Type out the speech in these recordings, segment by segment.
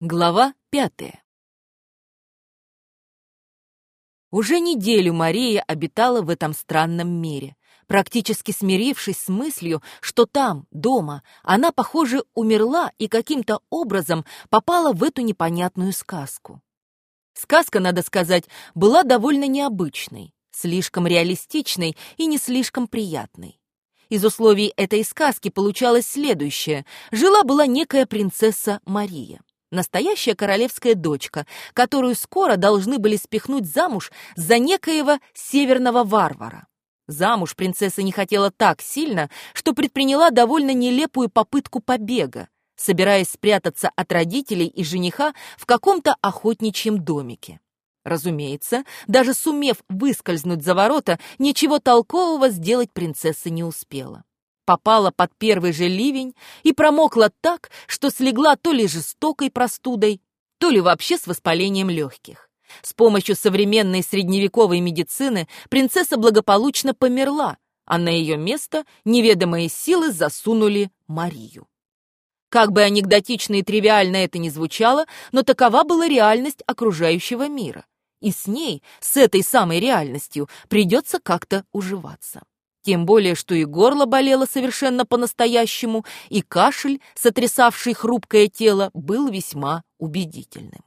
Глава пятая Уже неделю Мария обитала в этом странном мире, практически смирившись с мыслью, что там, дома, она, похоже, умерла и каким-то образом попала в эту непонятную сказку. Сказка, надо сказать, была довольно необычной, слишком реалистичной и не слишком приятной. Из условий этой сказки получалось следующее. Жила-была некая принцесса Мария. Настоящая королевская дочка, которую скоро должны были спихнуть замуж за некоего северного варвара. Замуж принцесса не хотела так сильно, что предприняла довольно нелепую попытку побега, собираясь спрятаться от родителей и жениха в каком-то охотничьем домике. Разумеется, даже сумев выскользнуть за ворота, ничего толкового сделать принцесса не успела. Попала под первый же ливень и промокла так, что слегла то ли жестокой простудой, то ли вообще с воспалением легких. С помощью современной средневековой медицины принцесса благополучно померла, а на ее место неведомые силы засунули Марию. Как бы анекдотично и тривиально это ни звучало, но такова была реальность окружающего мира. И с ней, с этой самой реальностью, придется как-то уживаться. Тем более, что и горло болело совершенно по-настоящему, и кашель, сотрясавший хрупкое тело, был весьма убедительным.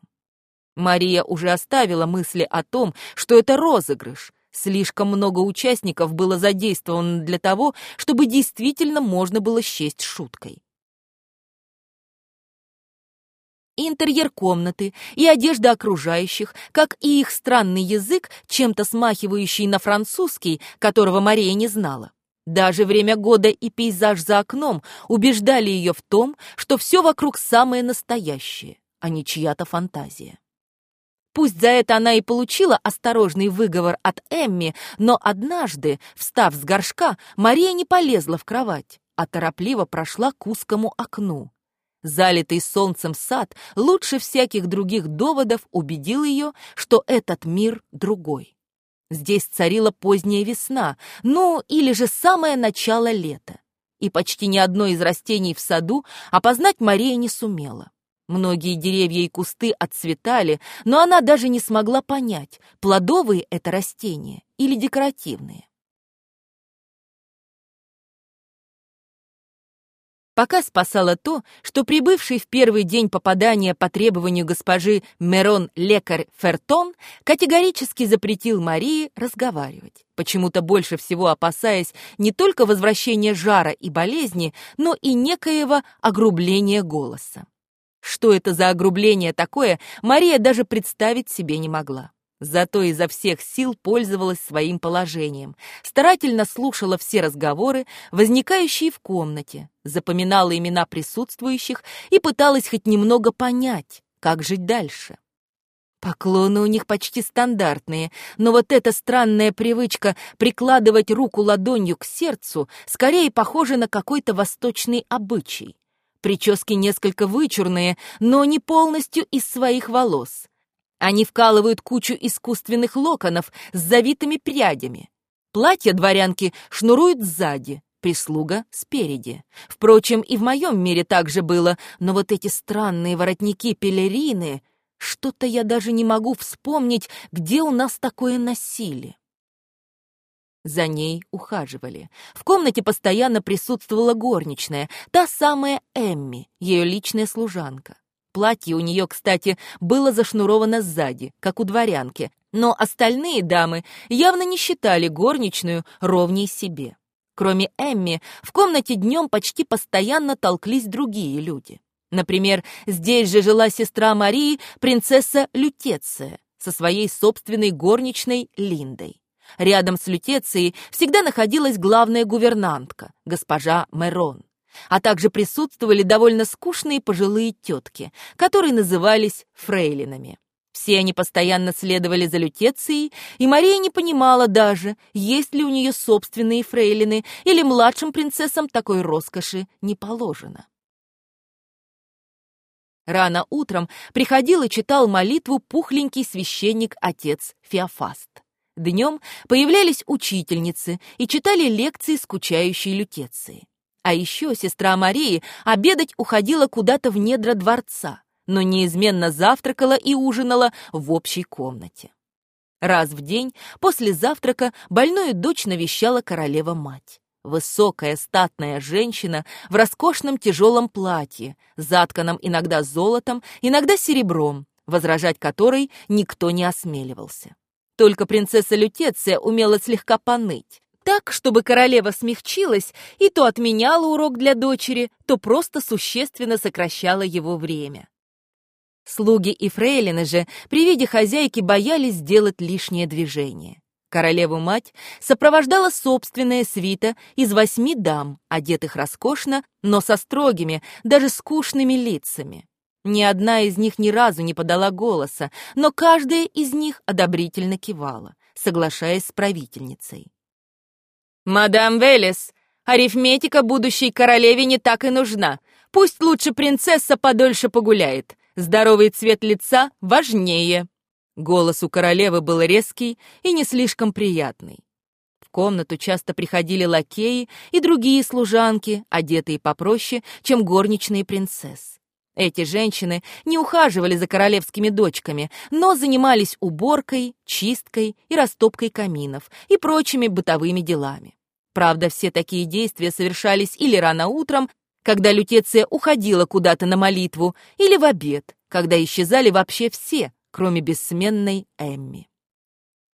Мария уже оставила мысли о том, что это розыгрыш. Слишком много участников было задействовано для того, чтобы действительно можно было счесть шуткой. И интерьер комнаты, и одежда окружающих, как и их странный язык, чем-то смахивающий на французский, которого Мария не знала. Даже время года и пейзаж за окном убеждали ее в том, что все вокруг самое настоящее, а не чья-то фантазия. Пусть за это она и получила осторожный выговор от Эмми, но однажды, встав с горшка, Мария не полезла в кровать, а торопливо прошла к узкому окну. Залитый солнцем сад лучше всяких других доводов убедил ее, что этот мир другой. Здесь царила поздняя весна, ну или же самое начало лета. И почти ни одно из растений в саду опознать Мария не сумела. Многие деревья и кусты отцветали, но она даже не смогла понять, плодовые это растения или декоративные. Пока спасало то, что прибывший в первый день попадания по требованию госпожи Мерон лекарь Фертон категорически запретил Марии разговаривать, почему-то больше всего опасаясь не только возвращения жара и болезни, но и некоего огрубления голоса. Что это за огрубление такое, Мария даже представить себе не могла. Зато изо всех сил пользовалась своим положением, старательно слушала все разговоры, возникающие в комнате, запоминала имена присутствующих и пыталась хоть немного понять, как жить дальше. Поклоны у них почти стандартные, но вот эта странная привычка прикладывать руку ладонью к сердцу скорее похожа на какой-то восточный обычай. Прически несколько вычурные, но не полностью из своих волос. Они вкалывают кучу искусственных локонов с завитыми прядями. Платья дворянки шнуруют сзади, прислуга спереди. Впрочем, и в моем мире так же было, но вот эти странные воротники-пелерины... Что-то я даже не могу вспомнить, где у нас такое носили. За ней ухаживали. В комнате постоянно присутствовала горничная, та самая Эмми, ее личная служанка. Платье у нее, кстати, было зашнуровано сзади, как у дворянки, но остальные дамы явно не считали горничную ровней себе. Кроме Эмми, в комнате днем почти постоянно толклись другие люди. Например, здесь же жила сестра Марии, принцесса Лютеция, со своей собственной горничной Линдой. Рядом с Лютецией всегда находилась главная гувернантка, госпожа Мерон а также присутствовали довольно скучные пожилые тетки, которые назывались фрейлинами. Все они постоянно следовали за лютецией, и Мария не понимала даже, есть ли у нее собственные фрейлины или младшим принцессам такой роскоши не положено. Рано утром приходил и читал молитву пухленький священник-отец Феофаст. Днем появлялись учительницы и читали лекции скучающей лютеции. А еще сестра Марии обедать уходила куда-то в недра дворца, но неизменно завтракала и ужинала в общей комнате. Раз в день после завтрака больную дочь навещала королева-мать. Высокая статная женщина в роскошном тяжелом платье, затканном иногда золотом, иногда серебром, возражать которой никто не осмеливался. Только принцесса Лютеция умела слегка поныть, так, чтобы королева смягчилась и то отменяла урок для дочери, то просто существенно сокращала его время. Слуги и фрейлины же при виде хозяйки боялись сделать лишнее движение. Королеву-мать сопровождала собственная свита из восьми дам, одетых роскошно, но со строгими, даже скучными лицами. Ни одна из них ни разу не подала голоса, но каждая из них одобрительно кивала, соглашаясь с правительницей. «Мадам Велес, арифметика будущей королеве не так и нужна. Пусть лучше принцесса подольше погуляет. Здоровый цвет лица важнее». Голос у королевы был резкий и не слишком приятный. В комнату часто приходили лакеи и другие служанки, одетые попроще, чем горничные принцесс. Эти женщины не ухаживали за королевскими дочками, но занимались уборкой, чисткой и растопкой каминов и прочими бытовыми делами. Правда, все такие действия совершались или рано утром, когда Лютеция уходила куда-то на молитву, или в обед, когда исчезали вообще все, кроме бессменной Эмми.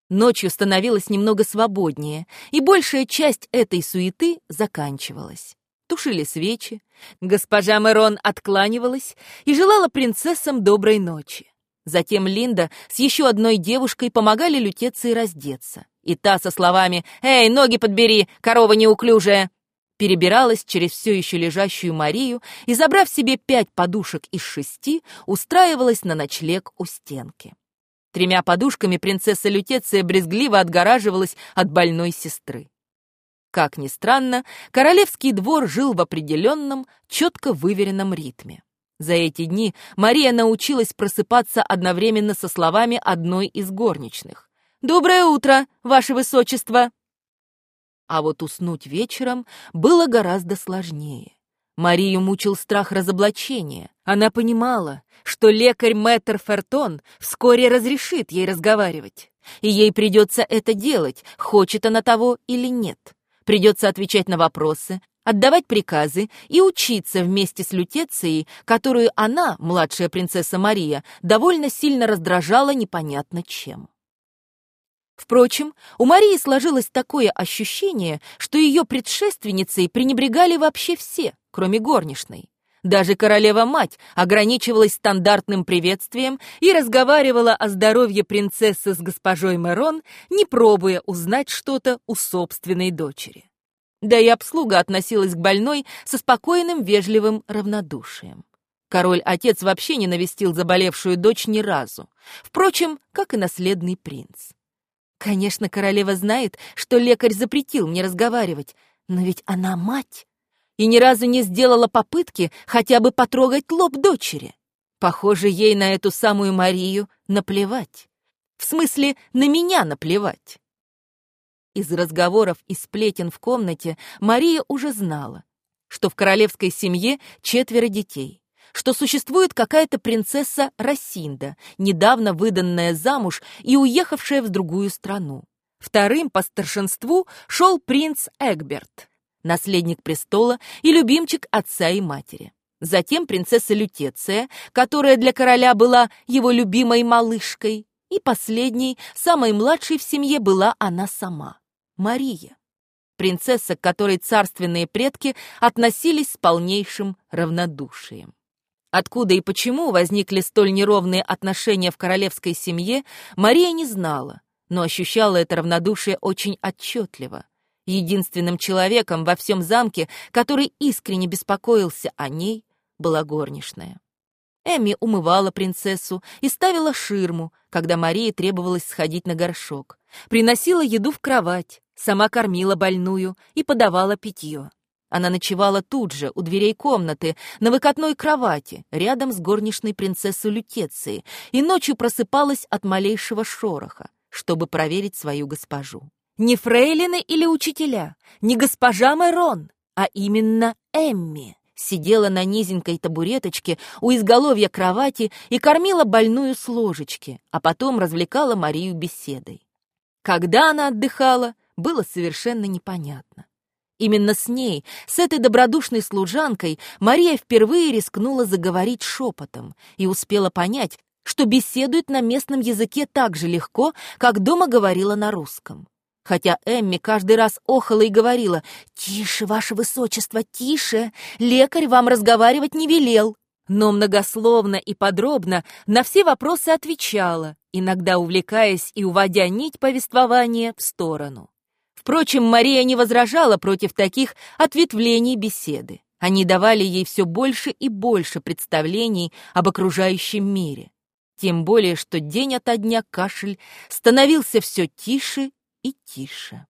Ночью становилось немного свободнее, и большая часть этой суеты заканчивалась. Тушили свечи, госпожа Мэрон откланивалась и желала принцессам доброй ночи. Затем Линда с еще одной девушкой помогали Лютеции раздеться, и та со словами «Эй, ноги подбери, корова неуклюжая!» перебиралась через все еще лежащую Марию и, забрав себе пять подушек из шести, устраивалась на ночлег у стенки. Тремя подушками принцесса Лютеция брезгливо отгораживалась от больной сестры. Как ни странно, королевский двор жил в определенном, четко выверенном ритме. За эти дни Мария научилась просыпаться одновременно со словами одной из горничных. «Доброе утро, ваше высочество!» А вот уснуть вечером было гораздо сложнее. Марию мучил страх разоблачения. Она понимала, что лекарь Мэттер Фертон вскоре разрешит ей разговаривать, и ей придется это делать, хочет она того или нет. Придется отвечать на вопросы, отдавать приказы и учиться вместе с Лютецией, которую она, младшая принцесса Мария, довольно сильно раздражала непонятно чем. Впрочем, у Марии сложилось такое ощущение, что ее предшественницей пренебрегали вообще все, кроме горничной. Даже королева-мать ограничивалась стандартным приветствием и разговаривала о здоровье принцессы с госпожой Мерон, не пробуя узнать что-то у собственной дочери. Да и обслуга относилась к больной со спокойным, вежливым равнодушием. Король-отец вообще не навестил заболевшую дочь ни разу. Впрочем, как и наследный принц. Конечно, королева знает, что лекарь запретил мне разговаривать, но ведь она мать и ни разу не сделала попытки хотя бы потрогать лоб дочери. Похоже, ей на эту самую Марию наплевать. В смысле, на меня наплевать. Из разговоров и сплетен в комнате Мария уже знала, что в королевской семье четверо детей что существует какая-то принцесса Росинда, недавно выданная замуж и уехавшая в другую страну. Вторым по старшинству шел принц Эгберт, наследник престола и любимчик отца и матери. Затем принцесса Лютеция, которая для короля была его любимой малышкой, и последней, самой младшей в семье была она сама, Мария. Принцесса, к которой царственные предки относились с полнейшим равнодушием. Откуда и почему возникли столь неровные отношения в королевской семье, Мария не знала, но ощущала это равнодушие очень отчетливо. Единственным человеком во всем замке, который искренне беспокоился о ней, была горничная. Эми умывала принцессу и ставила ширму, когда Марии требовалось сходить на горшок. Приносила еду в кровать, сама кормила больную и подавала питье. Она ночевала тут же, у дверей комнаты, на выкатной кровати, рядом с горничной принцессой Лютецией, и ночью просыпалась от малейшего шороха, чтобы проверить свою госпожу. Не фрейлины или учителя, не госпожа Мэрон, а именно Эмми, сидела на низенькой табуреточке у изголовья кровати и кормила больную с ложечки, а потом развлекала Марию беседой. Когда она отдыхала, было совершенно непонятно. Именно с ней, с этой добродушной служанкой, Мария впервые рискнула заговорить шепотом и успела понять, что беседует на местном языке так же легко, как дома говорила на русском. Хотя Эмми каждый раз охала и говорила «Тише, ваше высочество, тише! Лекарь вам разговаривать не велел!» Но многословно и подробно на все вопросы отвечала, иногда увлекаясь и уводя нить повествования в сторону. Впрочем, Мария не возражала против таких ответвлений беседы. Они давали ей все больше и больше представлений об окружающем мире. Тем более, что день ото дня кашель становился все тише и тише.